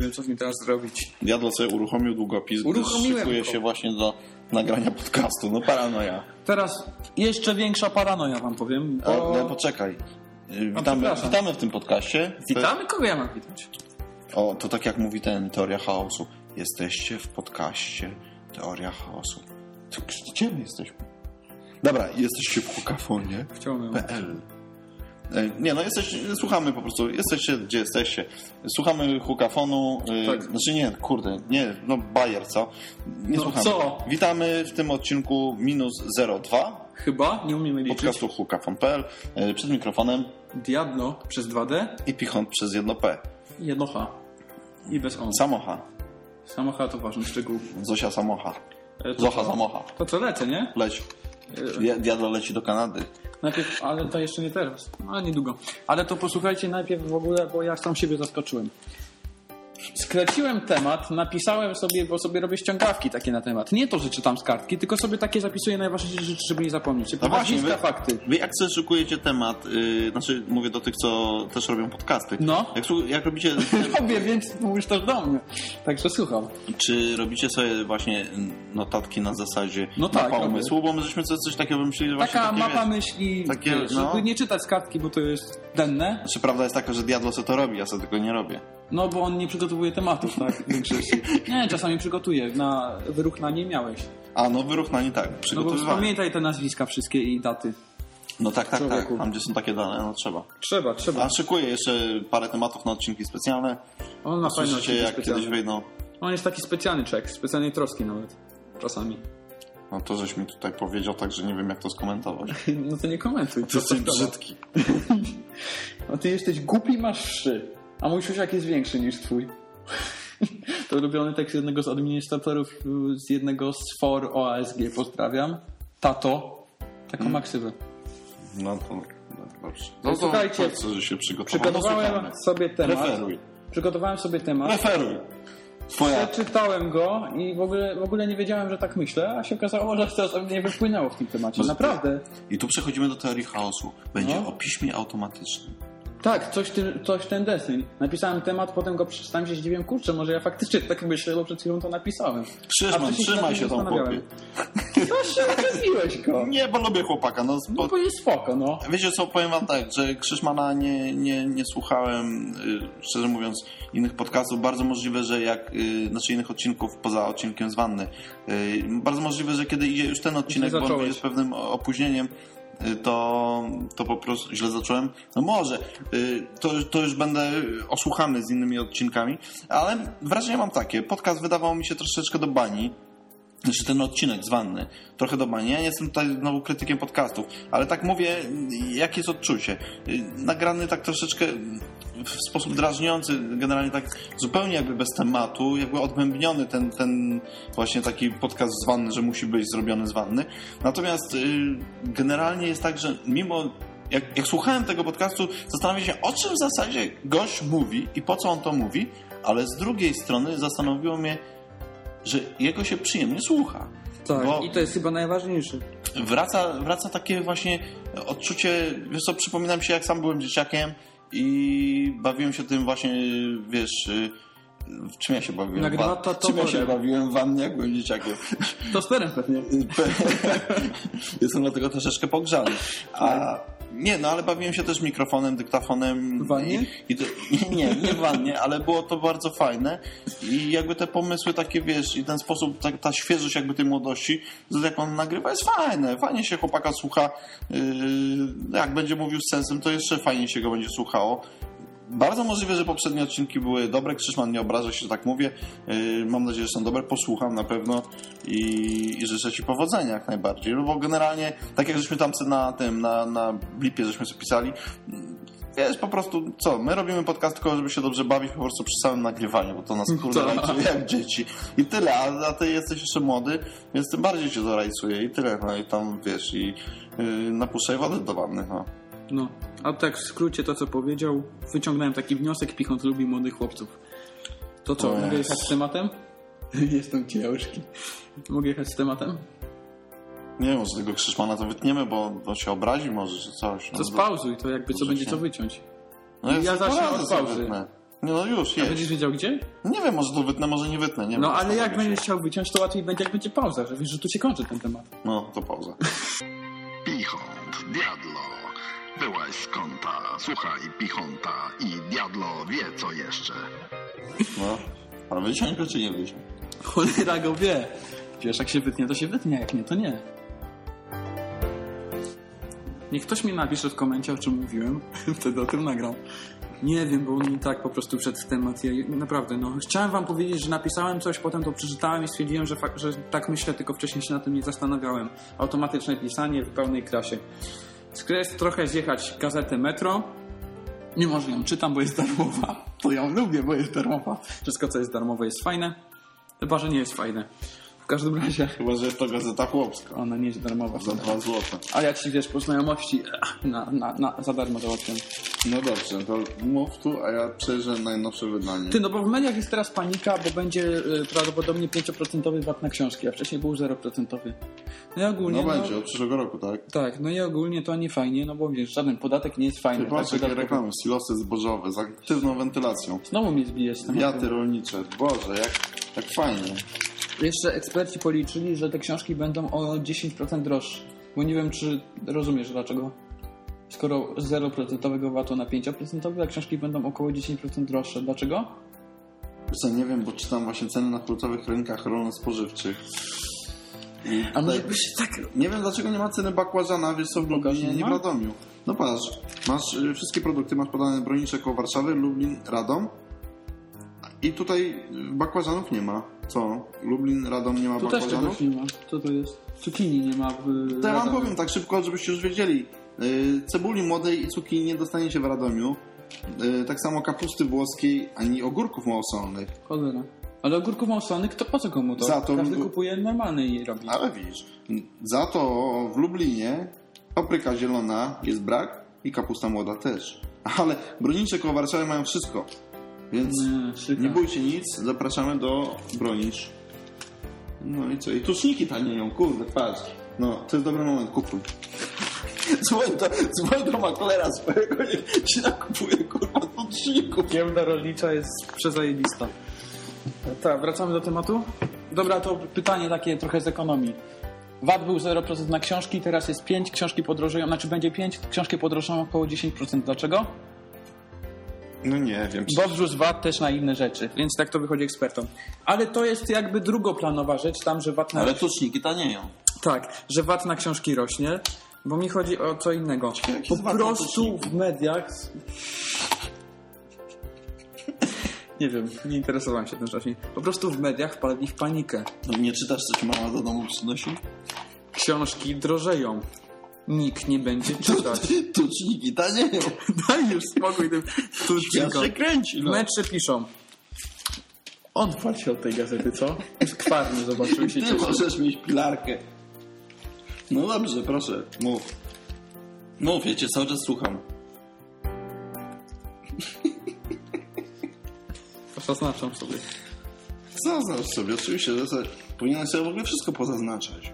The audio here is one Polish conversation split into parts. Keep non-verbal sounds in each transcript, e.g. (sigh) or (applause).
Nie wiem, co z nim teraz zrobić. Diablo sobie uruchomił długopis, Uruchomiłem szykuje go. się właśnie do nagrania podcastu. No paranoja. Teraz jeszcze większa paranoja wam powiem, Ale bo... no, poczekaj. Y, Witamy, witamy w tym podcaście. Witamy? Kogo ja mam witać? O, to tak jak mówi ten Teoria Chaosu. Jesteście w podcaście Teoria Chaosu. To Gdzie my jesteśmy? Dobra, jesteście w hukafonie. Nie, no jesteście, słuchamy po prostu, jesteście gdzie jesteście. Słuchamy hukafonu, e, Tak. znaczy nie, kurde, nie, no bajer, co? Nie No słuchamy. co? Witamy w tym odcinku minus 02 Chyba, nie umiemy liczyć. podcastu hukafon.pl e, przed mikrofonem Diablo przez 2D i pichont przez jedno P. i bez on. Samocha. Samocha to ważny szczegół. Zosia Samocha. E, to Zocha? Samocha. To co lecę, nie? Leć. E, Dia- Diablo leci do Kanady. Najpierw, ale to jeszcze nie teraz. Ale niedługo. Ale to posłuchajcie najpierw w ogóle, bo ja sam siebie zaskoczyłem. Skręciłem temat, napisałem sobie, bo sobie robię ściągawki takie na temat. Nie to, że czytam z kartki, tylko sobie takie zapisuję najważniejsze rzeczy, żeby nie zapomnieć. No właśnie, wy, fakty. wy jak sobie szykujecie temat, yy, znaczy mówię do tych, co też robią podcasty. No. Jak, jak robicie (laughs) Robię, więc mówisz też do mnie. Także słucham. Czy robicie sobie właśnie notatki na zasadzie No tak, mapa umysłu? Bo my żeśmy coś, coś takiego wymyślili, właśnie Taka takie, mapa wiesz, myśli, takie, wiesz, no. żeby nie czytać z kartki, bo to jest denne. Znaczy prawda jest taka, że Diablo sobie to robi, ja sobie tego nie robię. No bo on nie przygotowuje tematów, tak? W (laughs) większości. Nie, czasami przygotuje. Na wyrównanie miałeś. A no wyrównanie tak, No bo przygotowywanie. pamiętaj te nazwiska wszystkie i daty. No tak, tak, tak, Człowieku. tam gdzie są takie dane, no trzeba. Trzeba, trzeba. A szykuję jeszcze parę tematów na odcinki specjalne. On ma fajne odcinki jak specjalne. kiedyś wyjdą. On jest taki specjalny czek, specjalnej troski nawet. Czasami. No to żeś mi tutaj powiedział, tak że nie wiem jak to skomentować. (laughs) No to nie komentuj. To jesteś brzydki. (laughs) No ty jesteś głupi masz wszy. A mój siusiak jest większy niż twój. To ulubiony tekst jednego z administratorów y, z jednego z for OASG. Pozdrawiam. Tato. Taką Hmm. maksywę. No to no, dobrze. No, słuchajcie, powiedz, że się przygotował. Przygotowałem sobie temat. Referuj. Przygotowałem sobie temat. Referuj. Twoja Przeczytałem go i w ogóle, w ogóle nie wiedziałem, że tak myślę, a się okazało, że to ze mnie wypłynęło w tym temacie. Naprawdę. I tu przechodzimy do teorii chaosu. Będzie No. o piśmie automatycznym. Tak, coś, ty, coś ten deseń. Napisałem temat, potem go przeczytałem się zdziwiłem, kurczę, może ja faktycznie tak myślę, bo przed chwilą to napisałem. Wcześniej trzymaj się tam, chłopie. Co (laughs) się zaczepiłeś go? Nie, bo lubię chłopaka. No, No bo, bo jest spoko, no. wiecie co, powiem wam tak, że Krzyżmana nie, nie, nie słuchałem, y, szczerze mówiąc, innych podcastów. Bardzo możliwe, że jak, y, znaczy innych odcinków poza odcinkiem z Wanny. Y, bardzo możliwe, że kiedy idzie już ten odcinek, bo on jest pewnym opóźnieniem, to, to po prostu źle zacząłem. No może, y, to, to już będę osłuchany z innymi odcinkami, ale wrażenie mam takie, podcast wydawał mi się troszeczkę do bani, znaczy ten odcinek z wanny, trochę do bani. Ja nie jestem tutaj znowu krytykiem podcastów, ale tak mówię, jakie jest odczucie. Nagrany tak troszeczkę w sposób drażniący, generalnie tak zupełnie jakby bez tematu, jakby odmębniony ten, ten właśnie taki podcast z wanny, że musi być zrobiony z wanny. Natomiast y, generalnie jest tak, że mimo jak, jak słuchałem tego podcastu, zastanawiałem się, o czym w zasadzie gość mówi i po co on to mówi, ale z drugiej strony zastanowiło mnie, że jego się przyjemnie słucha. Tak, Bo- i to jest chyba najważniejsze. Wraca, wraca takie właśnie odczucie, wiesz co, przypominam się jak sam byłem dzieciakiem i bawiłem się tym właśnie, wiesz, y, w czym ja się bawiłem? Nagrywa to- to czym ja się bawiłem w wannie, jak byłem dzieciakiem? To sterem pewnie. (laughs) Jestem dlatego troszeczkę pogrzany. A, nie, no ale bawiłem się też mikrofonem, dyktafonem. W wannie? I, (laughs) nie, nie w wannie, ale było to bardzo fajne. I jakby te pomysły takie, wiesz, i ten sposób, ta, ta świeżość jakby tej młodości, jak on nagrywa, jest fajne. Fajnie się chłopaka słucha. Yy, jak będzie mówił z sensem, to jeszcze fajnie się go będzie słuchało. Bardzo możliwe, że poprzednie odcinki były dobre. Krzyszman nie obraża się, że tak mówię. Yy, mam nadzieję, że są dobre. Posłucham na pewno i, i życzę Ci powodzenia jak najbardziej. No bo generalnie, tak jak żeśmy tam na tym, na, na blipie, żeśmy sobie pisali, wiesz, po prostu co, my robimy podcast tylko, żeby się dobrze bawić po prostu przy samym nagrywaniu, bo to nas kurde Tak. rajcuje jak dzieci. I tyle, a, a Ty jesteś jeszcze młody, więc tym bardziej Cię to rajcuje i tyle. No i tam, wiesz, i yy, napuszczaj wodę do wanny, no. No, a tak w skrócie to, co powiedział, wyciągnąłem taki wniosek, Pichont lubi młodych chłopców. To co, O mogę jechać z tematem? (laughs) Jestem ciężki. Mogę jechać z tematem? Nie wiem, może tego Krzyszmana to wytniemy, bo to się obrazi może, czy coś. To No, spauzuj, to jakby co będzie co wyciąć. no, ja zacznę od pauzy. wytnę. No już, A jest. będziesz wiedział gdzie? Nie wiem, może to wytnę, może nie wytnę. Nie wiem, No ale jak będziesz chciał wyciąć, to łatwiej będzie, jak będzie pauza, że wiesz, że tu się kończy ten temat. No, to pauza. Pichont, Diablo. Byłaś z kąta, słuchaj Pichonta i Diablo wie co jeszcze. No. Ale wyciąć go czy nie wyciąć? Cholera go wie. Wiesz, jak się wytnie, to się wytnie, jak nie, to nie. Niech ktoś mi napisze w komencie, o czym mówiłem, (laughs) wtedy o tym nagram. Nie wiem, bo mi tak po prostu wszedł w temat. Ja, naprawdę, no. Chciałem wam powiedzieć, że napisałem coś, potem to przeczytałem i stwierdziłem, że, że tak myślę, tylko wcześniej się na tym nie zastanawiałem. Automatyczne pisanie w pełnej krasie. Jest trochę zjechać gazetę Metro. Mimo, że ją czytam, bo jest darmowa, to ją lubię, bo jest darmowa. Wszystko, co jest darmowe, jest fajne. Chyba, że nie jest fajne. W każdym razie Chyba, że jest to gazeta chłopska. ona nie jest darmowa. Za dwa złote. A jak ci wiesz, po znajomości (laughs) na, na, na, za darmo załatwiam. No dobrze, to mów tu, a ja przejrzę najnowsze wydanie. Ty, no bo w mediach jest teraz panika, bo będzie y, prawdopodobnie 5% VAT na książki, a wcześniej był 0%. No i ogólnie. No będzie, od przyszłego roku, tak? Tak, no i ogólnie to nie fajnie, no bo wiesz, żaden podatek nie jest fajny. Ty patrz, tak, jakie reklamy, silosy zbożowe z aktywną wentylacją. Znowu mnie zbijesz tematu. Wiaty rolnicze, Boże, jak, jak fajnie. Jeszcze eksperci policzyli, że te książki będą o 10% droższe. Bo nie wiem, czy rozumiesz dlaczego. Skoro z 0% VAT-u na 5%, a książki będą około 10% droższe. Dlaczego? Co, nie wiem, bo czytam właśnie ceny na hurtowych rynkach rolno-spożywczych. I A może byś tak... Nie wiem, dlaczego nie ma ceny bakłażana, wiesz co, w Lublinie, nie w? Radomiu. No patrz, masz y, wszystkie produkty, masz podane bronicze koło Warszawy, Lublin, Radom. I tutaj bakłażanów nie ma. Co? Lublin, Radom nie ma Tu też bakłażanów? czegoś nie ma. Co to jest? Cukinii nie ma w... To ja wam powiem tak szybko, żebyście już wiedzieli. Y, Cebuli młodej i cukinii nie dostaniecie w Radomiu. Y, Tak samo kapusty włoskiej, ani ogórków małosolnych. Cholera. Ale ogórków małsonych, to po co komu to? Za to- Każdy kupuje normalny i robi. Ale widzisz, za to w Lublinie papryka zielona jest brak i kapusta młoda też. Ale bronicze koło Warszawy mają wszystko. Więc Nie, szyka. nie bójcie nic, zapraszamy do bronicz. No i co? I tuczniki tanieją, kurde, patrz. No, to jest dobry moment, kupuj. Dzwoń do, dzwoń do maklera swojego, niech ci nakupuje, kurwa, tuczników. Giełda rolnicza jest przezajebista. Tak, wracamy do tematu. Dobra, to pytanie takie trochę z ekonomii. VAT był 0% na książki, teraz jest 5, książki podrożeją, znaczy będzie 5, książki podrożeją około 10%. Dlaczego? No nie wiem. Bo wzrósł VAT też na inne rzeczy, więc tak to wychodzi ekspertom. Ale to jest jakby drugoplanowa rzecz, tam, że VAT na... Ale tuczniki tanieją. Tak, że VAT na książki rośnie, bo mi chodzi o co innego. jaki Po prostu w mediach... Nie wiem, nie interesowałem się tym wcześniej. Po prostu w mediach wpadli w panikę. No nie czytasz, co ci mama do domu przynosi? Książki drożeją. Nikt nie będzie czytać. Tuczniki tanieją. (laughs) Daj już spokój tym tucznikom. się kręci, no. metrze piszą. Odpal się od tej gazety, co? Skwarnie zobaczył się Ty cieszy. możesz mieć pilarkę. No dobrze, proszę, mów. Mów, ja cię cały czas słucham. Zaznaczam sobie. Zaznacz sobie, oczywiście, że sobie, powinienem sobie w ogóle wszystko pozaznaczać.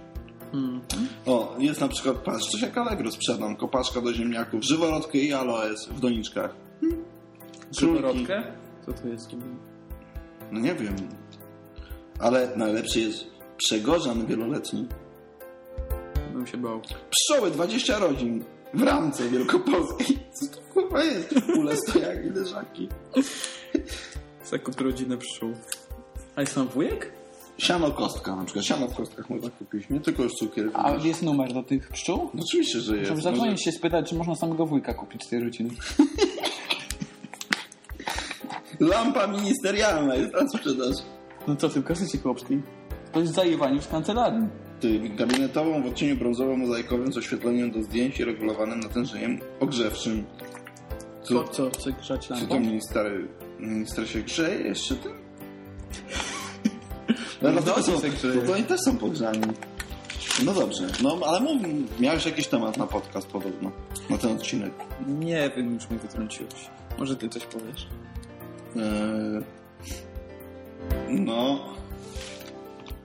Hmm. O, jest na przykład, patrz, coś jak Allegro sprzedam, kopaczka do ziemniaków, żyworodkę i aloes w doniczkach. Króliki. Żyworodkę? Co to jest? No nie wiem. Ale najlepszy jest przegorzan wieloletni. Bym się bał. Pszczoły, 20 rodzin w ramce wielkopolskiej. Co to kurwa jest? Ule stojaki, leżaki. Sekund rodzinę pszczół. A jest tam wujek? Siano kostka na przykład. Siano w kostkach można kupić. Nie tylko już cukier. A wiesz. jest numer do tych pszczół? No oczywiście, że jest. Żeby Może- zadzwonić się spytać, czy można samego wujka kupić z tej rodziny. (laughs) Lampa ministerialna jest na sprzedaż. No co ty, w kasecie chłopskiej? To jest zajewaniu z kancelarii. Ty, gabinetową w odcieniu brązowo-mozaikowym z oświetleniem do zdjęć i regulowanym natężeniem ogrzewczym. Co, Co, co, chce grzać co to lampą? minister, minister się grzeje jeszcze tym? No, No, dlatego no, są, bo to oni też są pogrzani. No dobrze, no ale mów, miałeś jakiś temat na podcast podobno, na ten odcinek. Nie wiem, już mnie wytrąciłeś. Może ty coś powiesz? Eee, no,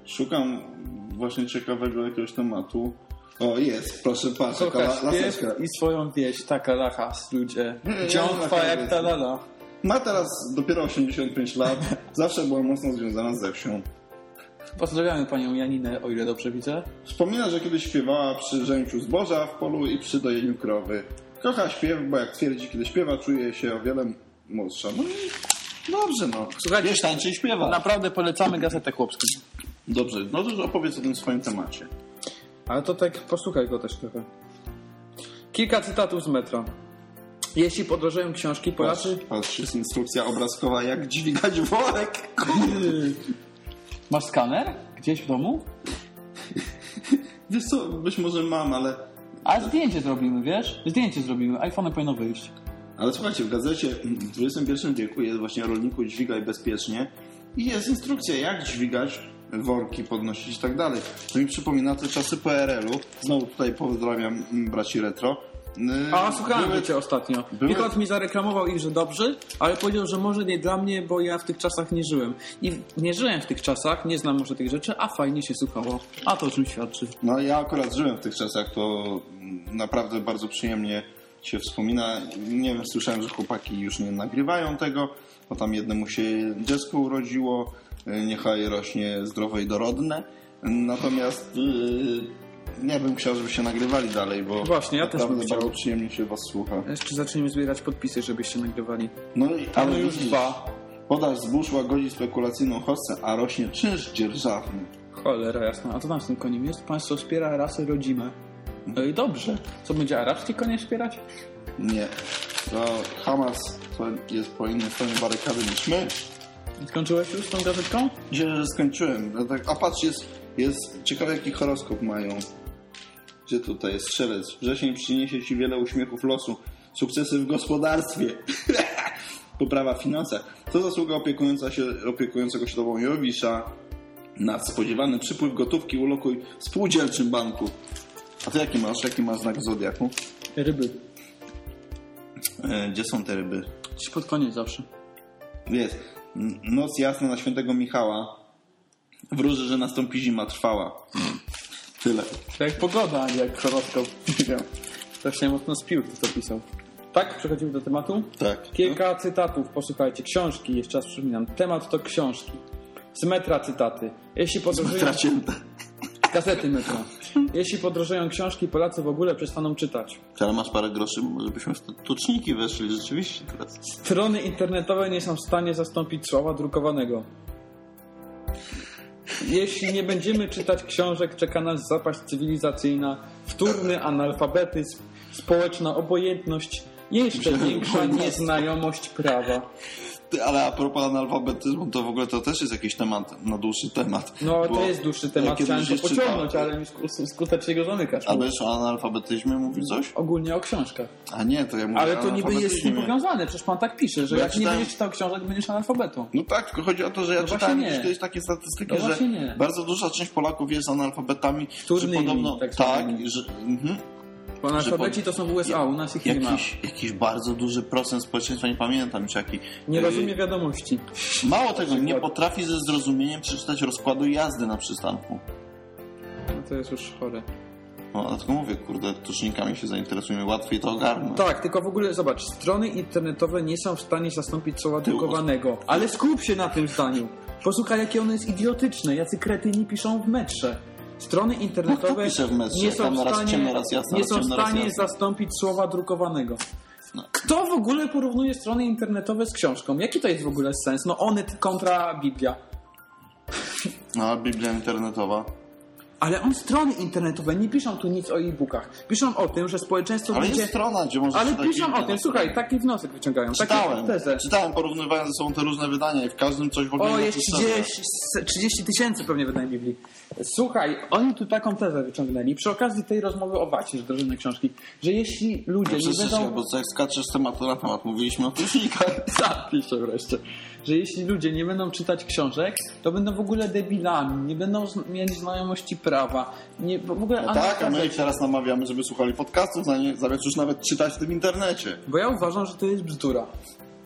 szukam właśnie ciekawego jakiegoś tematu. O, jest, proszę, patrz, jaka la- i swoją wieś, taka lachas, ludzie. Dziątwa jak ta lala. Ma teraz dopiero 85 lat. (laughs) Zawsze była mocno związana ze wsią. Pozdrawiamy panią Janinę, o ile dobrze widzę. Wspomina, że kiedyś śpiewała przy rzęciu zboża w polu i przy dojeniu krowy. Kocha śpiew, bo jak twierdzi, kiedy śpiewa, czuje się o wiele młodsza. No i dobrze, no. Słuchajcie, Wiesz, tańczy i śpiewa. Naprawdę polecamy gazetę chłopską. Dobrze, no to opowiedz o tym swoim temacie. Ale to tak, posłuchaj go też trochę. Kilka cytatów z metra. Jeśli podrożeją książki, Patrz, Polacy... patrz, jest instrukcja obrazkowa, jak dźwigać worek. Masz skaner? Gdzieś w domu? (laughs) Wiesz co, być może mam, ale... A zdjęcie zrobimy, wiesz? Zdjęcie zrobimy. iPhone powinno wyjść. Ale słuchajcie, w gazecie w XXI wieku jest właśnie rolniku dźwigaj bezpiecznie i jest instrukcja, jak dźwigać worki, podnosić i tak dalej. To mi przypomina te czasy PRL-u. Znowu tutaj pozdrawiam mm, braci retro. A, słuchałem były- cię ostatnio. były- mi zareklamował ich, że dobrze, ale powiedział, że może nie dla mnie, bo ja w tych czasach nie żyłem. I nie żyłem w tych czasach, nie znam może tych rzeczy, a fajnie się słuchało. A to o czym świadczy. No ja akurat żyłem w tych czasach, to naprawdę bardzo przyjemnie się wspomina. Nie wiem, słyszałem, że chłopaki już nie nagrywają tego, bo tam jednemu się dziecko urodziło, y, niechaj rośnie zdrowe i dorodne. Natomiast yy, nie bym chciał, żeby się nagrywali dalej, bo Właśnie, ja też bym chciał. bardzo przyjemnie się was słucha. Jeszcze zaczniemy zbierać podpisy, żebyście nagrywali. No i Ale ale już widzisz, dwa. Podaż zbóż łagodzi spekulacyjną hossę, a rośnie czynsz dzierżawny. Cholera jasna. A co tam z tym koniem jest? Państwo wspiera rasy rodzime. No i dobrze. Co, będzie arabskie konie wspierać? Nie. To Hamas to jest po innej stronie barykady niż my. Skończyłeś już z tą gazetką? Dzisiaj, że skończyłem. No tak, a patrz, jest, jest ciekawe jaki horoskop mają. Gdzie tutaj jest strzelec? Wrzesień przyniesie ci wiele uśmiechów losu, sukcesy w gospodarstwie, (laughs) poprawa w finansach. To zasługa opiekująca się, opiekującego się tobą Jowisza. Nadspodziewany przypływ gotówki ulokuj w spółdzielczym banku. A ty jaki masz? Jaki masz znak zodiaku? Ryby. E, gdzie są te ryby? Gdzieś pod koniec zawsze. Jest. Noc jasna na świętego Michała. Wróży, że nastąpi zima trwała. Tyle. To jak pogoda, a nie jak horoskop. (laughs) Się mocno spił, kto to pisał. Tak? Przechodzimy do tematu? Tak. Kilka cytatów, posłuchajcie. Książki, jeszcze raz przypominam. Temat to książki. Z metra cytaty. Jeśli podróżują... Gazety metra. Jeśli podróżują książki, Polacy w ogóle przestaną czytać. Ale masz parę groszy, może byśmy w tuczniki weszli rzeczywiście teraz. Strony internetowe nie są w stanie zastąpić słowa drukowanego. Jeśli nie będziemy czytać książek, czeka nas zapaść cywilizacyjna, wtórny analfabetyzm, społeczna obojętność, jeszcze większa (laughs) nieznajomość prawa. Ale a propos analfabetyzmu, to w ogóle to też jest jakiś temat, na dłuższy temat. No to jest dłuższy temat, chciałem to pociągnąć, czytałem- ale mi sku- skutecznie go zamykasz. A będziesz o analfabetyzmie mówił coś? Ogólnie o książkach. A nie, to ja mówię Ale to niby jest z tym analfabetyzmie. powiązane, przecież pan tak pisze, że ja jak nie czytałem- będziesz czytał książek, będziesz analfabetą. No tak, tylko chodzi o to, że ja No czytałem nie. kiedyś takie statystyki, No że nie. bardzo duża część Polaków jest analfabetami, że Wtórnymi, podobno tak tak, że mhm, Bo analfabeci to są w USA, u nas ich nie ma. jakiś, jakiś bardzo duży procent społeczeństwa, nie pamiętam już jaki. Nie y, rozumie wiadomości. Mało tego, nie potrafi ze zrozumieniem przeczytać rozkładu jazdy na przystanku. No to jest już chore. No, dlatego mówię, kurde, tucznikami się zainteresujemy, łatwiej to ogarnąć. Tak, tylko w ogóle zobacz, strony internetowe nie są w stanie zastąpić słowa drukowanego. Ale skup się na tym zdaniu. Posłuchaj, jakie ono jest idiotyczne, jacy kretyni piszą w metrze. Strony internetowe No, w metrze? nie są w stanie, ciemno, raz jasno, nie są w stanie zastąpić słowa drukowanego. No. Kto w ogóle porównuje strony internetowe z książką? Jaki to jest w ogóle sens? No Onet kontra Biblia. No, Biblia internetowa. Ale on strony internetowe, nie piszą tu nic o e-bookach. Piszą o tym, że społeczeństwo Ale będzie... jest strona, gdzie możesz Ale piszą o tym, słuchaj, taki wniosek wyciągają, Czytałem, tezę. czytałem, porównywając ze sobą te różne wydania i w każdym coś w ogóle O, nie jest napisane. 30 30 tysięcy pewnie wydań Biblii. Słuchaj, oni tu taką tezę wyciągnęli przy okazji tej rozmowy o Wacie, że drożyzny książki, że jeśli ludzie nie Przecież, będą... bo jak skaczesz z tematu na temat, mówiliśmy o tucznikach. (laughs) Zapiszę wreszcie. Że jeśli ludzie nie będą czytać książek, to będą w ogóle debilami, nie będą mieli znajomości prawa, nie, w ogóle No tak, a my ich teraz namawiamy, żeby słuchali podcastów, zamiast już nawet czytać w tym internecie. Bo ja uważam, że to jest bzdura.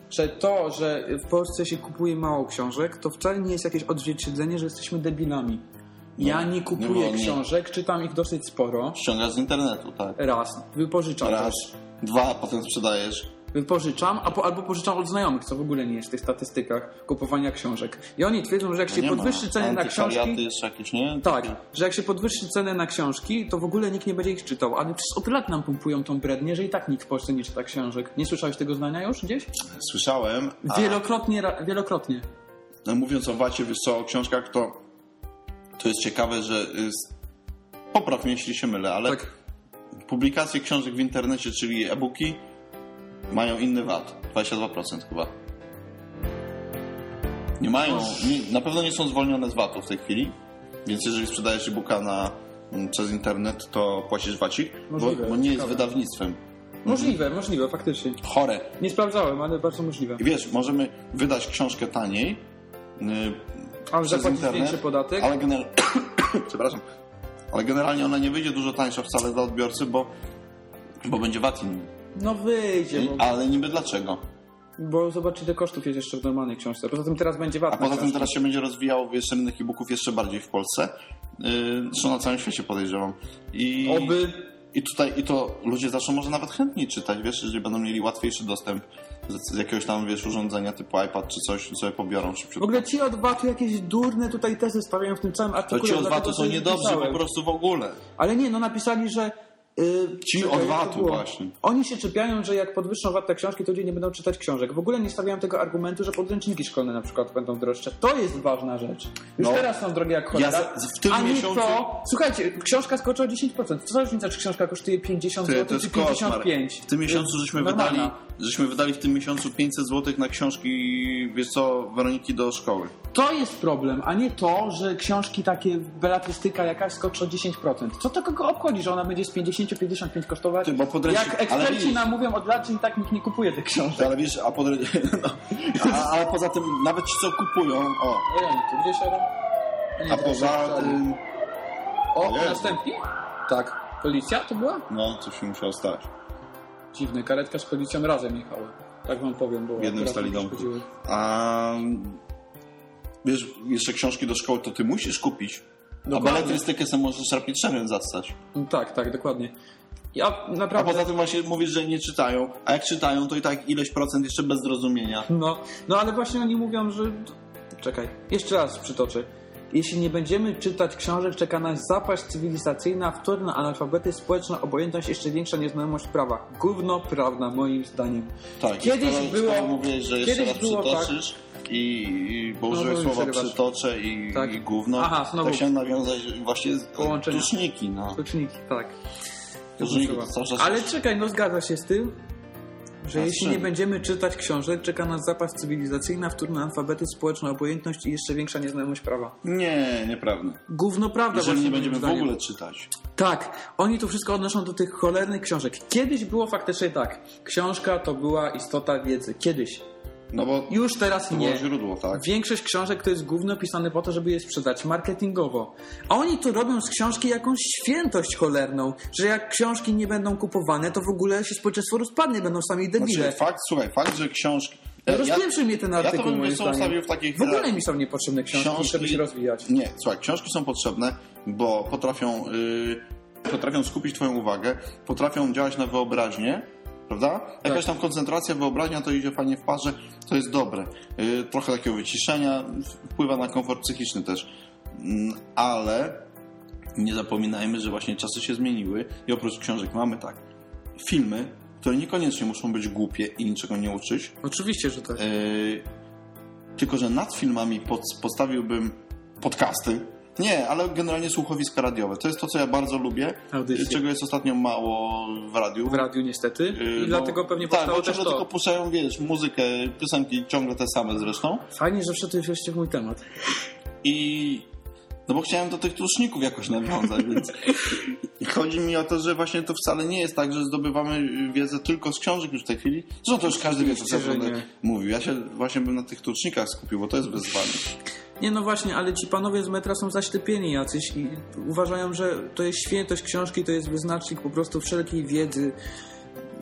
Że to, że w Polsce się kupuje mało książek, to wcale nie jest jakieś odzwierciedlenie, że jesteśmy debilami. Ja nie kupuję nie, bo nie. książek, czytam ich dosyć sporo. Ściągasz z internetu, tak. Raz, wypożyczam Raz, też. dwa, potem sprzedajesz. Pożyczam, albo pożyczam od znajomych, co w ogóle nie jest w tych statystykach kupowania książek. I oni twierdzą, że jak się ma. podwyższy ceny na książki... jakieś, nie? Tak, że jak się podwyższy cenę na książki, to w ogóle nikt nie będzie ich czytał. Ale przez od lat nam pompują tą brednię, że i tak nikt w Polsce nie czyta książek. Nie słyszałeś tego zdania już gdzieś? Słyszałem. A, Wielokrotnie, wielokrotnie. no, mówiąc o Wacie, wiesz co, o książkach, to, to jest ciekawe, że... Jest, popraw mnie, jeśli się mylę, ale Tak. publikacje książek w internecie, czyli e-booki, mają inny VAT. 22% chyba. Nie mają, nie, na pewno nie są zwolnione z VAT-u w tej chwili, więc jeżeli sprzedajesz e-booka na, m, przez internet, to płacisz VAT-ik, bo, Możliwe, bo nie jest wydawnictwem. Możliwe, możliwe, faktycznie. Chore. Nie sprawdzałem, ale bardzo możliwe. I wiesz, możemy wydać książkę taniej, yy, Ale przez internet, większy podatek? ale, gener... (coughs) Przepraszam. ale generalnie ona nie wyjdzie dużo tańsza wcale dla odbiorcy, bo, bo będzie VAT inny. No wyjdzie, bo, Ale niby dlaczego? bo zobacz ile kosztów jest jeszcze w normalnej książce. Poza tym teraz będzie VAT A poza tym teraz się będzie rozwijał wiesz, rynek e-booków jeszcze bardziej w Polsce. Yy, Zresztą na całym świecie podejrzewam. I, Oby... I tutaj i to ludzie zaczną może nawet chętniej czytać, wiesz, jeżeli będą mieli łatwiejszy dostęp z, z jakiegoś tam, wiesz, urządzenia typu iPad czy coś, sobie pobiorą W szybciutko. ogóle ci od VAT-u jakieś durne tutaj tezy stawiają w tym całym To artykule. ci od VAT-u są niedobrzy po prostu w ogóle. Ale nie, no napisali, że... Yy, Ci od VAT-u właśnie. Oni się czepiają, że jak podwyższą VAT te książki, to ludzie nie będą czytać książek. W ogóle nie stawiają tego argumentu, że podręczniki szkolne na przykład będą droższe. To jest ważna rzecz. Już No. teraz są drogie jak cholera. Ja za- w tym a nie miesiącu- to... Słuchajcie, książka skoczy o 10%. Co za różnica, czy książka kosztuje 50 Ty, zł, czy jest koszmar. 55? W tym miesiącu żeśmy Normalna. wydali, żeśmy wydali w tym miesiącu 500 zł na książki, wiesz co, Weroniki do szkoły. To jest problem, a nie to, że książki takie, belatrystyka jakaś skoczy o 10%. Co to kogo obchodzi, że ona będzie z 50-55 kosztować? Ty, bo podręcznik- Jak eksperci widzisz- nam mówią od lat, że i tak nikt nie kupuje tych książek. Ale wiesz, a, podrę... (laughs) no. a, ale poza tym, nawet ci co kupują, o, Ej, tu gdzieś? Nie, a poza tym, O, Jezu. następni? Tak. Policja to była? no, coś się musiało stać. Dziwne, karetka z policją razem jechały. Tak wam powiem, bo W jednym stali domku. A wiesz, jeszcze książki do szkoły to ty musisz kupić. A Dokładnie. beletrystykę sobie możesz rapidszerem zastać. No Tak, tak, dokładnie. Ja A naprawdę... poza tym właśnie mówisz, że nie czytają. A jak czytają, to i tak ileś procent jeszcze bez zrozumienia. No, no ale właśnie oni mówią, że... Czekaj, jeszcze raz przytoczę. Jeśli nie będziemy czytać książek, czeka nas zapaść cywilizacyjna, wtórne analfabety społeczne, obojętność, jeszcze większa nieznajomość prawa. Gówno prawda, moim zdaniem. Tak, Kiedyś skoro, było- Skoro mówiłeś, że jeszcze kiedyś raz było tak. przytoczysz i, i bo No, użyłeś mi słowa przytoczę i, Tak. i gówno, Aha, znowu. tak chciałem nawiązać właśnie z Połączenia. tuczniki, no. Roczniki, tak. Tuczniki to cały czas... Ale czekaj, no zgadza się z tym, że jeśli nie będziemy czytać książek, czeka nas zapaść cywilizacyjna, wtórne alfabety społeczne, obojętność i jeszcze większa nieznajomość prawa. Nie, nieprawda. Gówno prawda Jeżeli nie będziemy w ogóle czytać. Tak, oni to wszystko odnoszą do tych cholernych książek. Kiedyś było faktycznie tak. Książka to była istota wiedzy. Kiedyś. No bo Już teraz to nie. było źródło, tak? Większość książek to jest gówno pisane po to, żeby je sprzedać marketingowo. A oni tu robią z książki jakąś świętość cholerną, że jak książki nie będą kupowane, to w ogóle się społeczeństwo rozpadnie, będą sami debile. Znaczy, fakt, słuchaj, fakt, że książki... Rozpieprzy mnie ten ja to artykuł, bym moim zdaniem. w takich... W ogóle mi są niepotrzebne książki, Książki- żeby się rozwijać. Nie, słuchaj, książki są potrzebne, bo potrafią, yy, potrafią skupić twoją uwagę, potrafią działać na wyobraźnię, prawda? Jakaś tam koncentracja, wyobraźnia to idzie fajnie w parze, to jest dobre. Yy, trochę takiego wyciszenia, wpływa na komfort psychiczny też. Mm, ale nie zapominajmy, że właśnie czasy się zmieniły i oprócz książek mamy tak, filmy, które niekoniecznie muszą być głupie i niczego nie uczyć, Oczywiście, że tak. Yy, tylko, że nad filmami pod, postawiłbym podcasty. Nie, ale generalnie słuchowiska radiowe. To jest to, co ja bardzo lubię, Audycje. czego jest ostatnio mało w radiu. W radiu niestety. Yy, I no, dlatego pewnie Tak, powstało też to. tylko puszczają, wiesz, muzykę, piosenki ciągle te same zresztą. Fajnie, że wszedłeś w mój temat. I no bo chciałem do tych tłuszczników jakoś nawiązać, więc i (laughs) chodzi mi o to, że właśnie to wcale nie jest tak, że zdobywamy wiedzę tylko z książek już w tej chwili. Zresztą to już każdy wie, co mówił. Ja się właśnie bym na tych tucznikach skupił, bo to jest wyzwanie. Nie, no właśnie, ale ci panowie z metra są zaślepieni jacyś i uważają, że to jest świętość książki, to jest wyznacznik po prostu wszelkiej wiedzy.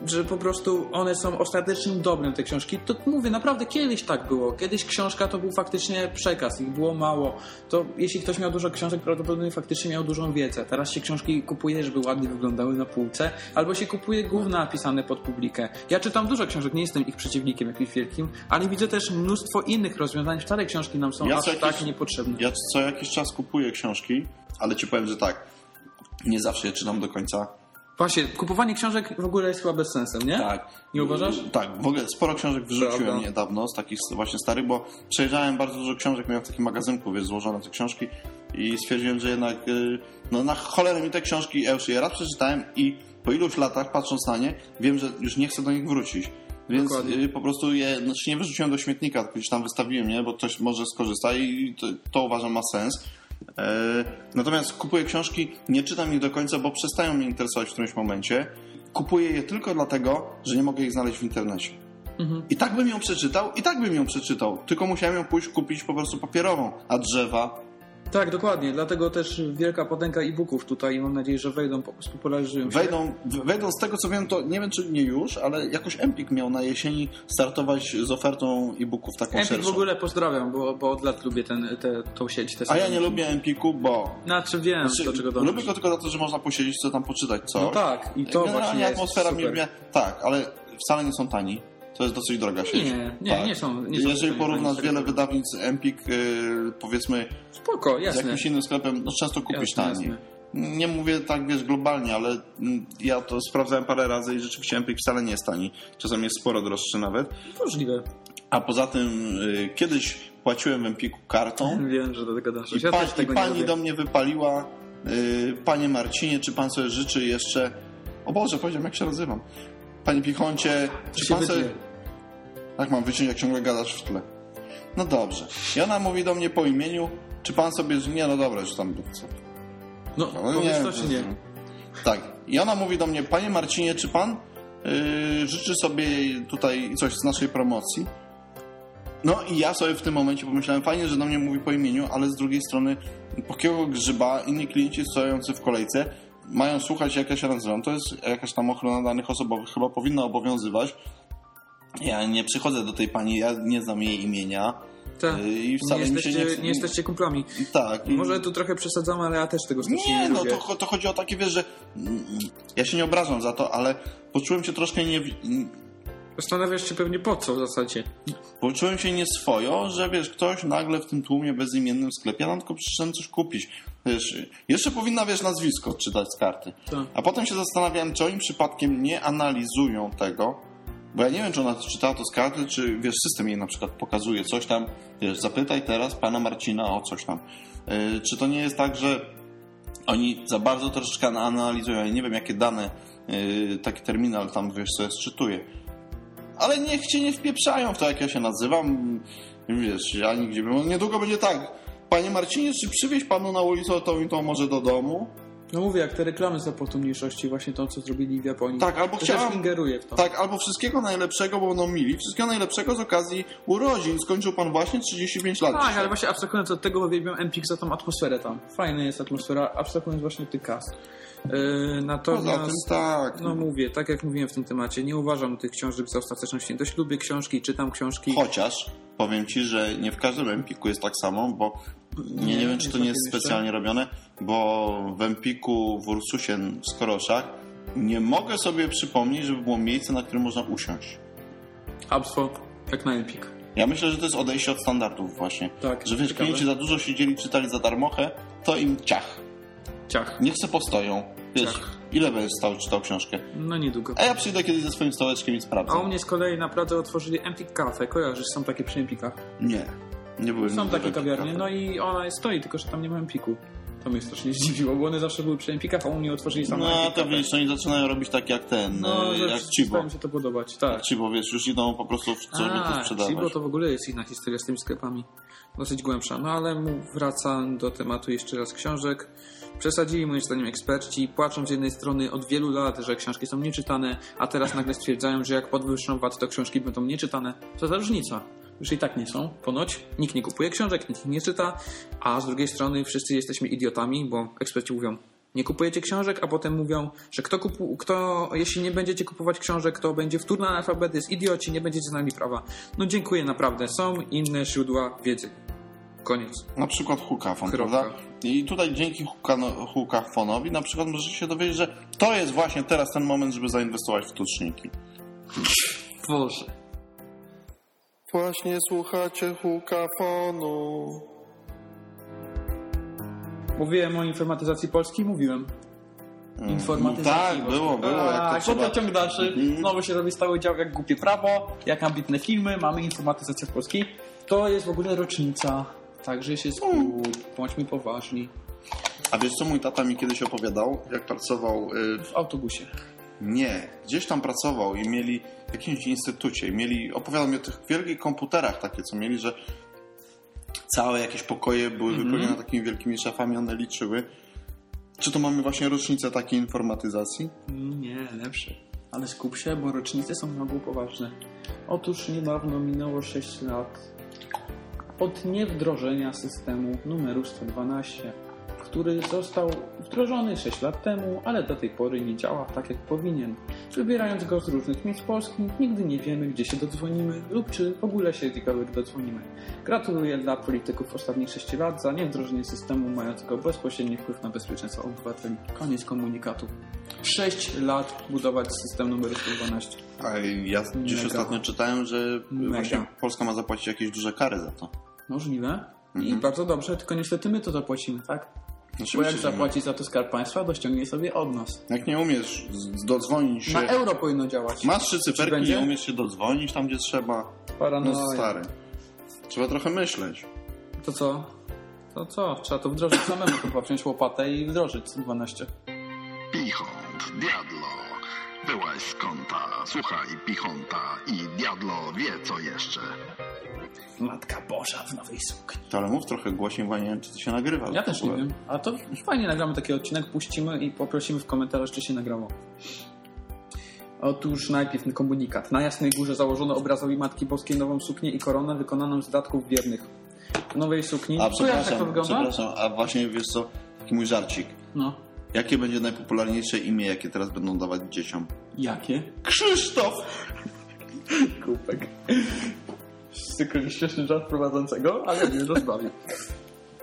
Że po prostu one są ostatecznym dobrem, te książki. To mówię, naprawdę kiedyś tak było. Kiedyś książka to był faktycznie przekaz, ich było mało. To jeśli ktoś miał dużo książek, prawdopodobnie faktycznie miał dużą wiedzę. Teraz się książki kupuje, żeby ładnie wyglądały na półce, albo się kupuje główne napisane pod publikę. Ja czytam dużo książek, nie jestem ich przeciwnikiem jakimś wielkim, ale widzę też mnóstwo innych rozwiązań. Wcale książki nam są Ja aż co jakiś- tak niepotrzebne. Ja co jakiś czas kupuję książki, ale ci powiem, że tak, nie zawsze je czytam do końca. Właśnie, kupowanie książek w ogóle jest chyba bez sensu, nie? Tak. Nie uważasz? Tak, w ogóle sporo książek wyrzuciłem Prawda. niedawno z takich właśnie starych, bo przejrzałem bardzo dużo książek, miałem w takim magazynku, wiesz, złożone te książki i stwierdziłem, że jednak y, no na cholerę mi te książki, ja już je raz przeczytałem i po iluś latach, patrząc na nie, wiem, że już nie chcę do nich wrócić. Więc Dokładnie. y, po prostu je, znaczy nie wyrzuciłem do śmietnika, tylko gdzieś tam wystawiłem, nie, bo ktoś może skorzysta i to, to uważam ma sens. E, natomiast kupuję książki, nie czytam ich do końca, bo przestają mnie interesować w którymś momencie. Kupuję je tylko dlatego, że nie mogę ich znaleźć w internecie. Mhm. I tak bym ją przeczytał, i tak bym ją przeczytał. Tylko musiałem ją pójść kupić po prostu papierową. A drzewa. Tak, dokładnie. Dlatego też wielka potęga e-booków tutaj i mam nadzieję, że wejdą, po- spopularyzują się. Wejdą, wejdą z tego co wiem, to nie wiem czy nie już, ale jakoś Empik miał na jesieni startować z ofertą e-booków taką Empik szerszą. w ogóle pozdrawiam, bo, bo od lat lubię ten, te, tą sieć. Te A ja nie lubię Empiku, bo Znaczy wiem, Znaczy, do czego lubię dążysz. go tylko za to, że można posiedzieć, co tam poczytać, co. No tak, i to Generalnie właśnie jest atmosfera super. mnie mnie. Tak, ale wcale nie są tani. To jest dosyć droga sieć. Nie, nie, nie są- nie Jeżeli porównasz wiele wydawnictw Empik, yy, powiedzmy, Spoko, z jakimś innym sklepem, no często kupisz taniej. Nie mówię tak, wiesz, globalnie, ale mm, ja to sprawdzałem parę razy i rzeczywiście Empik wcale nie jest tani. Czasem jest sporo droższy nawet. Możliwe. A poza tym yy, kiedyś płaciłem w Empiku kartą (laughs) Wiem, że do tego i, dążysz. Ja i pani do mnie wypaliła yy, Panie Marcinie, czy pan sobie życzy jeszcze... O Boże, powiedziałem, jak się nazywam. Panie Pichoncie, czy pan sobie... Tak mam wyciąć, jak ciągle gadasz w tle. No dobrze. I ona mówi do mnie po imieniu, czy pan sobie... Nie, no dobra, że tam... No, No, powiesz nie, to czy nie? Tak. I ona mówi do mnie, panie Marcinie, czy pan yy, życzy sobie tutaj coś z naszej promocji? No i ja sobie w tym momencie pomyślałem, fajnie, że do mnie mówi po imieniu, ale z drugiej strony, po jakiego grzyba inni klienci stojący w kolejce mają słuchać, jak ja się nazywam. To jest jakaś tam ochrona danych osobowych, chyba powinna obowiązywać. Ja nie przychodzę do tej pani, ja nie znam jej imienia. Tak. I Nie wcale się jesteście, nie... nie jesteście kumplami. Tak. Może tu trochę przesadzamy, ale ja też tego strasznie nie, nie no to, to chodzi o takie, wiesz, że mm, ja się nie obrażam za to, ale poczułem się troszkę nie... Zastanawiasz się pewnie po co w zasadzie. Poczułem się nieswojo, że wiesz, ktoś nagle w tym tłumie bezimiennym sklepie, ja tylko przyszedłem coś kupić. Wiesz, jeszcze powinna, wiesz, nazwisko czytać z karty. Tak. A potem się zastanawiałem, czy oni przypadkiem nie analizują tego, bo ja nie wiem, czy ona czytała to z karty, czy wiesz, system jej na przykład pokazuje coś tam, wiesz, zapytaj teraz pana Marcina o coś tam. Yy, czy to nie jest tak, że oni za bardzo troszeczkę analizują, ja nie wiem, jakie dane yy, taki terminal tam, wiesz, sobie sczytuje. Ale niech cię nie wpieprzają w to, jak ja się nazywam, wiesz, ja nigdzie bym... Niedługo będzie tak, panie Marcinie, czy przywieźć panu na ulicę tą i tą może do domu? No mówię, jak te reklamy za portu mniejszości, właśnie to, co zrobili w Japonii. Tak, albo to ingeruje w to. Tak, albo wszystkiego najlepszego, bo będą mili. Wszystkiego najlepszego z okazji urodzin. Skończył pan właśnie 35 lat. Tak, dzisiaj. ale właśnie abstrahując od tego, uwielbiam Empik za tą atmosferę tam. Fajna jest atmosfera, abstrahując właśnie od tych kas. Yy, Poza tym natomiast, tak. no mówię, tak jak mówiłem w tym temacie, nie uważam tych książek za ostateczność. Dość lubię książki, czytam książki. Chociaż powiem ci, że nie w każdym Empiku jest tak samo, bo nie, nie, Nie, wiem, czy to nie jest trafiłem specjalnie robione, bo w Empiku w Ursusie w Skoroszach nie mogę sobie przypomnieć, żeby było miejsce, na którym można usiąść. Abstwo, jak na Empik. Ja myślę, że to jest odejście od standardów właśnie. Tak, Że wiesz, ciekawe. klienci za dużo siedzieli, czytali za darmochę, to im ciach. Ciach. Niech se postoją. Wiesz, Ciach. ile będziesz stał, czytał książkę? No niedługo. A ja przyjdę kiedyś ze swoim stołeczkiem i sprawdzę. A u mnie z kolei na Pradze otworzyli Empik Cafe. Kojarzysz, są takie przy Empikach. Nie. Nie byłem Są takie kawiarnie, no i ona stoi, tylko że tam nie ma Empiku. To mnie strasznie (laughs) zdziwiło, bo one zawsze były przy Empikach, a u mnie otworzyli same No to wiesz, oni zaczynają robić tak jak ten, No, e, jak Chibo. mi się to podobać, tak. Chibo, wiesz, już idą po prostu w co A, sprzedawać. Chibo to w ogóle jest inna historia z tymi sklepami. Dosyć głębsza. No ale wracam do tematu jeszcze raz książek. Przesadzili moim zdaniem eksperci, płaczą z jednej strony od wielu lat, że książki są nieczytane, a teraz nagle stwierdzają, że jak podwyższą VAT, to książki będą nieczytane. Co za różnica? Już i tak nie są. Ponoć nikt nie kupuje książek, nikt ich nie czyta, a z drugiej strony wszyscy jesteśmy idiotami, bo eksperci mówią, Nie kupujecie książek, a potem mówią, że kto, kupu, kto jeśli nie będziecie kupować książek, to będzie wtórny analfabet, jest idioci, nie będziecie znali prawa. No dziękuję naprawdę, są inne źródła wiedzy. Koniec. Na przykład Hukafon, Kropka. prawda? I tutaj dzięki Hukafonowi na przykład możecie się dowiedzieć, że to jest właśnie teraz ten moment, żeby zainwestować w tuczniki. Boże. Właśnie słuchacie Hukafonu. Mówiłem o informatyzacji Polski? Mówiłem. Informatyzacji. tak, było, było, jak to trzeba. ciąg dalszy. Mhm. Znowu się robi stały dział jak głupie prawo, jak ambitne filmy, mamy informatyzację Polski. To jest w ogóle rocznica. Także się skrót, bądźmy poważni. A wiesz co mój tata mi kiedyś opowiadał, jak pracował... Y, W autobusie. nie, gdzieś tam pracował i mieli w jakimś instytucie i mieli, opowiadał mi o tych wielkich komputerach takie, co mieli, że całe jakieś pokoje były Mhm. wypełnione takimi wielkimi szafami, one liczyły. Czy to mamy właśnie rocznicę takiej informatyzacji? Mm, Nie, lepsze. Ale skup się, bo rocznice są na ogół poważne. Otóż niedawno minęło 6 lat od niewdrożenia systemu numeru 112, który został wdrożony 6 lat temu, ale do tej pory nie działa tak jak powinien. Wybierając go z różnych miejsc Polski, nigdy nie wiemy, gdzie się dodzwonimy lub czy w ogóle się kiedykolwiek dodzwonimy. Gratuluję dla polityków ostatnich 6 lat za niewdrożenie systemu mającego bezpośredni wpływ na bezpieczeństwo obywateli. Koniec komunikatu. 6 lat budować system numeru 112. A ja gdzieś Mega. ostatnio czytałem, że Mega. właśnie Polska ma zapłacić jakieś duże kary za to. Możliwe. I Mhm. bardzo dobrze, tylko niestety my to zapłacimy, tak? Oczywiście, Bo jak zapłaci za to Skarb Państwa, to ściągnie sobie od nas. Jak nie umiesz dodzwonić się... Na euro powinno działać. Masz trzy cyferki, nie umiesz się dodzwonić tam, gdzie trzeba. Paranoja. No stary. Trzeba trochę myśleć. To co? To co? Trzeba to wdrożyć samemu, chyba wziąć łopatę i wdrożyć 112. Pichont, Diablo. Byłaś z kąta. Słuchaj, Pichonta i Diablo wie co jeszcze. Matka Boża w nowej sukni. To ale mów trochę głośniej, bo nie wiem, czy to się nagrywa. Ja też nie wiem, a to fajnie nagramy taki odcinek, puścimy i poprosimy w komentarzach, czy się nagrało. Otóż najpierw komunikat. Na Jasnej Górze założono obrazowi Matki Boskiej nową suknię i koronę wykonaną z datków wiernych. W nowej sukni. A to przepraszam, wygląda? przepraszam, a właśnie wiesz co, taki mój żarcik. No. Jakie będzie najpopularniejsze imię, jakie teraz będą dawać dzieciom? Jakie? Krzysztof! Kupek. Śmieszny żart prowadzącego, ale mnie rozbawi.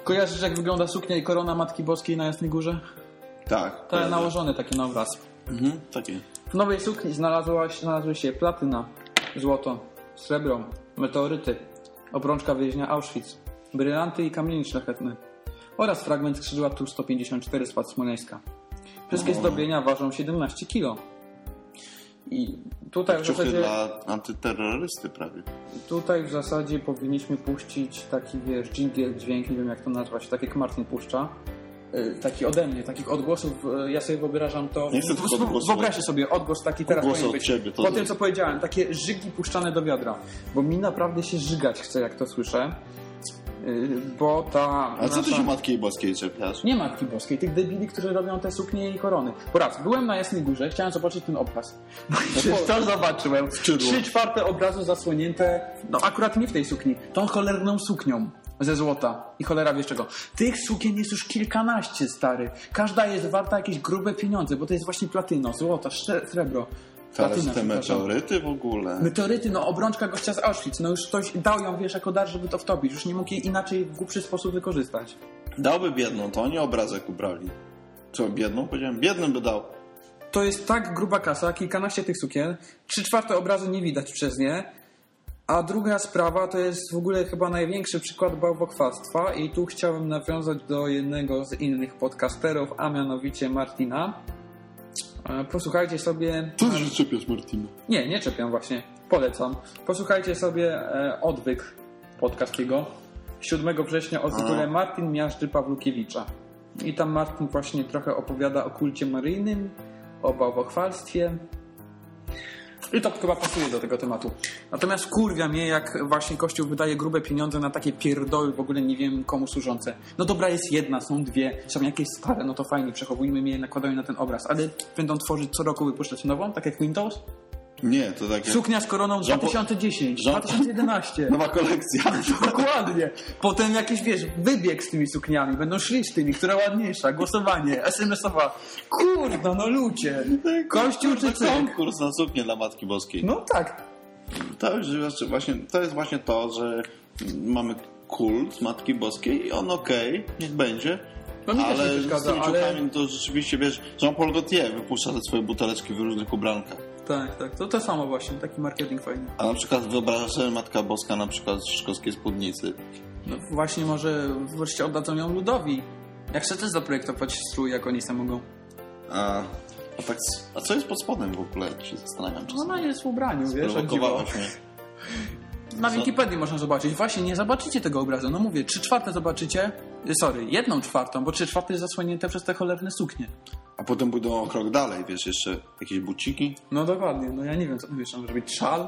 Kojarzysz, jak wygląda suknia i korona Matki Boskiej na Jasnej Górze? Tak. To nałożony taki na obraz. Mhm, takie. W nowej sukni znalazła, znalazły się platyna, złoto, srebro, meteoryty, obrączka więźnia Auschwitz, brylanty i kamienie szlachetne oraz fragment skrzydła Tu-154 z Smoleńska. Wszystkie zdobienia ważą 17 kg. I tutaj w, zasadzie, dla antyterrorysty prawie. tutaj w zasadzie powinniśmy puścić taki, wiesz, dżingiel, dźwięk, nie wiem jak to nazwać, tak jak Martin puszcza. Y, Taki ode mnie, takich odgłosów, y, ja sobie wyobrażam to. Nie chcę tylko Wyob- odgłosów. Wyobraźcie sobie odgłos taki teraz Odgłosy powinien od być. ciebie, to po tym, co powiedziałem, takie żygi puszczane do wiadra. Bo mi naprawdę się żygać chce, jak to słyszę. Y, Bo ta. A co ty się Matki Boskiej czepiasz? nie Matki Boskiej, tych debili, którzy robią te suknie i korony. Po raz, byłem na Jasnej Górze, chciałem zobaczyć ten obraz. (laughs) No i co zobaczyłem? Trzy czwarte obrazu zasłonięte, no akurat nie w tej sukni, tą cholerną suknią ze złota. I cholera wiesz czego. Tych sukien jest już kilkanaście, stary. Każda jest warta jakieś grube pieniądze, bo to jest właśnie platyno, złoto, srebro. Platyna, te meteoryty w ogóle. Meteoryty, no obrączka gościa z Auschwitz. No już ktoś dał ją, wiesz, jako dar, żeby to wtopić. Już nie mógł jej inaczej w głupszy sposób wykorzystać. Dałby biedną, to oni obrazek ubrali. Co, biedną? Powiedziałem, biednym by dał. To jest tak gruba kasa, kilkanaście tych sukien, trzy czwarte obrazu nie widać przez nie, a druga sprawa to jest w ogóle chyba największy przykład bałwochwalstwa i tu chciałem nawiązać do jednego z innych podcasterów, a mianowicie Martina. Posłuchajcie sobie... Co się czepiasz, Martina? Nie, nie czepiam właśnie. Polecam. Posłuchajcie sobie e, odwyk podcast jego 7 września o tytule Martin miażdży Pawlukiewicza. I tam Martin właśnie trochę opowiada o kulcie maryjnym, o bałwochwalstwie. I to chyba pasuje do tego tematu. Natomiast kurwia mnie, jak właśnie Kościół wydaje grube pieniądze na takie pierdoły, w ogóle nie wiem komu służące. No dobra, jest jedna, są dwie, są jakieś stare, no to fajnie, przechowujmy je, nakładają na ten obraz, ale będą tworzyć co roku, wypuszczać nową, tak jak Windows? Nie, to takie... Suknia z koroną Jean- 2010, Jean- 2011. Nowa kolekcja. (laughs) Dokładnie. Potem jakiś, wiesz, wybieg z tymi sukniami. Będą szli z tymi, która ładniejsza. Głosowanie, SMS-owa. Kurde, no ludzie. Kościół czy cyrk? konkurs na suknię dla Matki Boskiej. No tak. To, jest właśnie, to jest właśnie to, że mamy kult Matki Boskiej i on okej, niech będzie. No mi też nie ale przeszkadza, z tymi ale- to rzeczywiście, wiesz, Jean-Paul Gaultier wypuszcza te swoje buteleczki w różnych ubrankach. Tak, tak. To to samo właśnie. Taki marketing fajny. A na przykład wyobrażasz sobie Matka Boska na przykład w szkockiej spódnicy. No właśnie może wreszcie oddadzą ją ludowi. Jak chcę też zaprojektować strój, jak oni sam mogą. A, a, tak, a co jest pod spodem w ogóle? Się zastanawiam czasem. Ona jest w ubraniu, wiesz, o dziwo. Prowokowałaś mnie. Na Wikipedii można zobaczyć. Właśnie, nie zobaczycie tego obrazu. No mówię, trzy czwarte zobaczycie. Sorry, jedną czwartą, bo trzy czwarte jest zasłonięte przez te cholerne suknie. A potem pójdą o krok dalej, wiesz, jeszcze jakieś buciki. No dokładnie, no ja nie wiem, co wiesz, może być szal?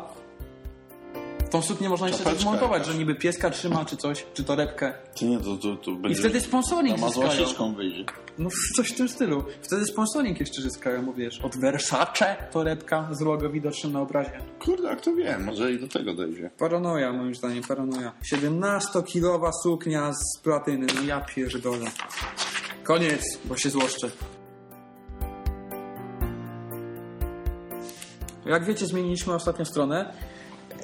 W tą suknię można jeszcze Czapeczka montować, jakaś. że niby pieska trzyma, czy coś, czy torebkę. Czy nie, to, to, to będzie... I wtedy sponsoring z zyskają. wyjdzie. No coś w tym stylu. Wtedy sponsoring jeszcze zyskają, bo wiesz, od Versace torebka z logo widocznym na obrazie. Kurde, jak to wiem, może i do tego dojdzie. Paranoja, moim zdaniem, paranoja. 17-kilowa suknia z platyny, no ja pierdolę. Koniec, bo się złoszczę. Jak wiecie, zmieniliśmy ostatnią stronę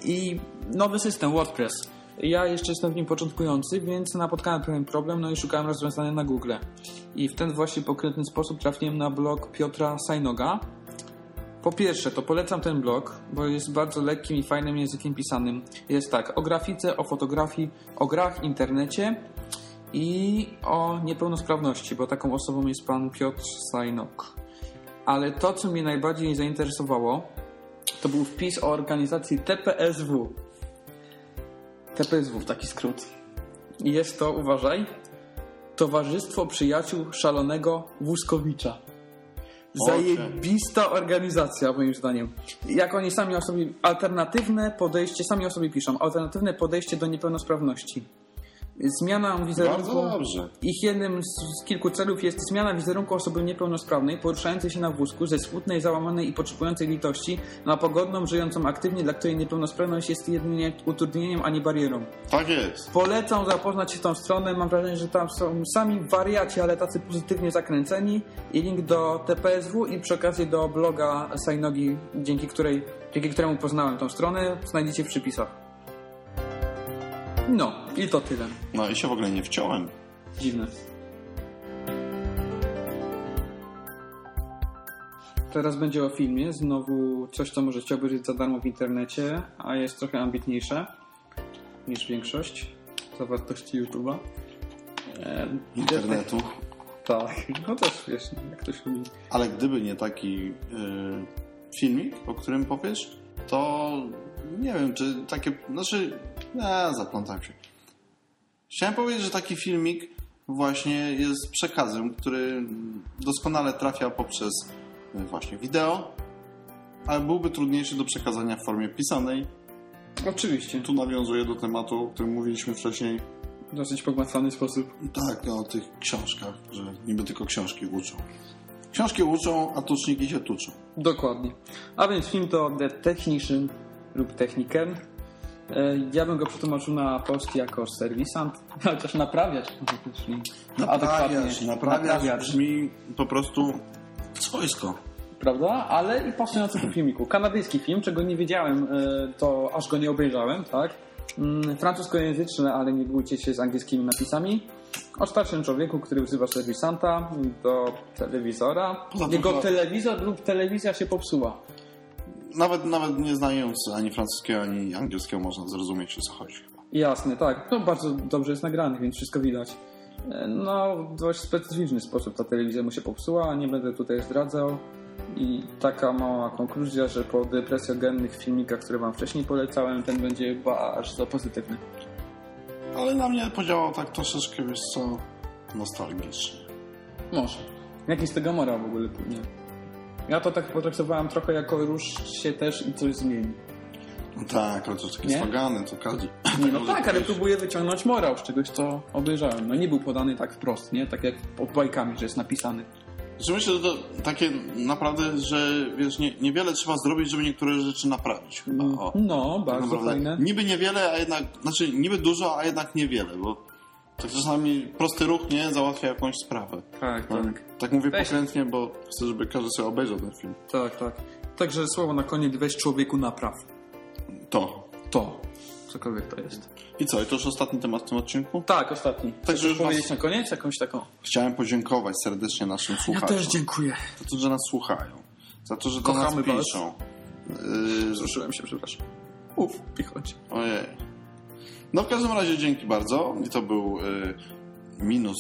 i nowy system WordPress. Ja jeszcze jestem w nim początkujący, więc napotkałem pewien problem, no i szukałem rozwiązania na Google. I w ten właśnie pokrętny sposób trafiłem na blog Piotra Sajnoga, po pierwsze, to polecam ten blog, bo jest bardzo lekkim i fajnym językiem pisanym. Jest tak, o grafice, o fotografii, o grach, internecie i o niepełnosprawności, bo taką osobą jest pan Piotr Sajnok. Ale to, co mnie najbardziej zainteresowało, to był wpis o organizacji TPSW. TPSW, taki skrót. I jest to, uważaj, Towarzystwo Przyjaciół Szalonego Wózkowicza. Zajebista organizacja, moim zdaniem. Jak oni sami o sobie, alternatywne podejście, sami o sobie piszą, alternatywne podejście do niepełnosprawności. Zmiana wizerunku. Bardzo dobrze. Ich jednym z, z kilku celów jest zmiana wizerunku osoby niepełnosprawnej, poruszającej się na wózku, ze smutnej, załamanej i potrzebującej litości, na pogodną, żyjącą aktywnie, dla której niepełnosprawność jest jedynie utrudnieniem, a nie barierą. Tak jest. Polecam zapoznać się z tą stronę. Mam wrażenie, że tam są sami wariaci, ale tacy pozytywnie zakręceni. I link do TPSW i przy okazji do bloga Sajnogi, dzięki, której, dzięki któremu poznałem tą stronę, znajdziecie w przypisach. No, i to tyle. No i się w ogóle nie wciąłem. Dziwne. Teraz będzie o filmie. Znowu coś, co możecie obejrzeć za darmo w internecie, a jest trochę ambitniejsze niż większość zawartości YouTube'a. E, Internetu. Tak, no też wiesz, jak ktoś lubi. Ale gdyby nie taki y, filmik, o którym powiesz, to nie wiem, czy takie. Znaczy, nie, zaplątałem się. Chciałem powiedzieć, że taki filmik właśnie jest przekazem, który doskonale trafia poprzez y, właśnie wideo, ale byłby trudniejszy do przekazania w formie pisanej. Oczywiście, Tu nawiązuję do tematu, o którym mówiliśmy wcześniej. w dosyć pogmatwany sposób. Tak, no, o tych książkach, że niby tylko książki uczą. Książki uczą, a tuczniki się tuczą. Dokładnie. A więc film to The Technician lub Techniken. E, Ja bym go przetłumaczył na polski jako serwisant, (laughs) chociaż naprawiać może też nie. Naprawiać, Adekwatnie. naprawiać brzmi po prostu swojsko. prawda? Ale i pasujący do filmiku. Kanadyjski film, czego nie wiedziałem, e, to aż go nie obejrzałem, tak? Mm, Francuskojęzyczny, ale nie bójcie się z angielskimi napisami. O starszym człowieku, który wzywa serwisanta do telewizora. Jego telewizor lub telewizja się popsuła. Nawet, nawet nie znając ani francuskiego, ani angielskiego można zrozumieć, o co chodzi. Jasne, tak. No bardzo dobrze jest nagrany, więc wszystko widać. E, No, w dość specyficzny sposób ta telewizja mu się popsuła, nie będę tutaj zdradzał. I taka mała konkluzja, że po depresjogennych filmikach, które wam wcześniej polecałem, ten będzie chyba aż za pozytywny. Ale na mnie podziałał tak troszeczkę, wiesz co, nostalgicznie. Może. Jaki z tego morał w ogóle płynie? Ja to tak potraktowałem trochę jako rusz się też i coś zmieni. No tak, ale to takie Nie? slogany, to każdy... Nie, no (laughs) tak, ale próbuję wyciągnąć morał z czegoś, co obejrzałem. No nie był podany tak wprost, nie? Tak jak pod bajkami, że jest napisany. Znaczy myślę, że to takie naprawdę, że wiesz, nie, niewiele trzeba zrobić, żeby niektóre rzeczy naprawić. Chyba. O, No, tak bardzo fajne. Niby niewiele, a jednak, znaczy niby dużo, a jednak niewiele, bo tak czasami prosty ruch nie załatwia jakąś sprawę. Tak, No, tak. tak mówię Weź. pokrętnie, bo chcę, żeby każdy sobie obejrzał ten film. Tak, tak. Także słowo na koniec, weź człowieku napraw. To. To. Cokolwiek to jest. I co, i to już ostatni temat w tym odcinku? Tak, ostatni. Chcesz już was- powiedzieć na koniec jakąś taką? Chciałem podziękować serdecznie naszym Ja słuchaczom. też dziękuję. Za to, że nas słuchają. Za to, że do Kochamy nas was. piszą. Yy, Wzruszyłem się, przepraszam. Uf, pichąć. Ojej. No w każdym razie dzięki bardzo. I to był y, minus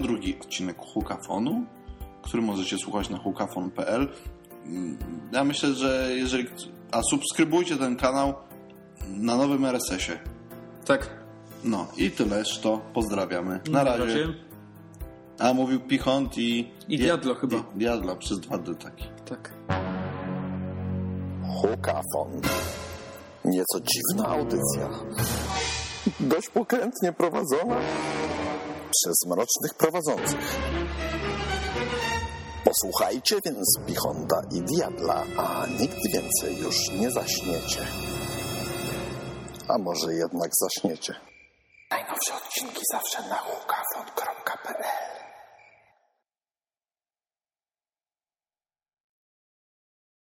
02 odcinek Hukafonu, który możecie słuchać na hukafon.pl. Mm, Ja myślę, że jeżeli... A subskrybujcie ten kanał na nowym RSS-ie. Tak. No i tyleż to. Pozdrawiamy. Na razie. A mówił Pichont i... I Diadlo chyba. I Diadlo przez dwa D taki. Tak. Hukafon. Nieco dziwna audycja. Dość pokrętnie prowadzona przez mrocznych prowadzących. Posłuchajcie więc Pichonda i Diabla, a nigdy więcej już nie zaśniecie. A może jednak zaśniecie. Najnowsze odcinki zawsze na hukafon.pl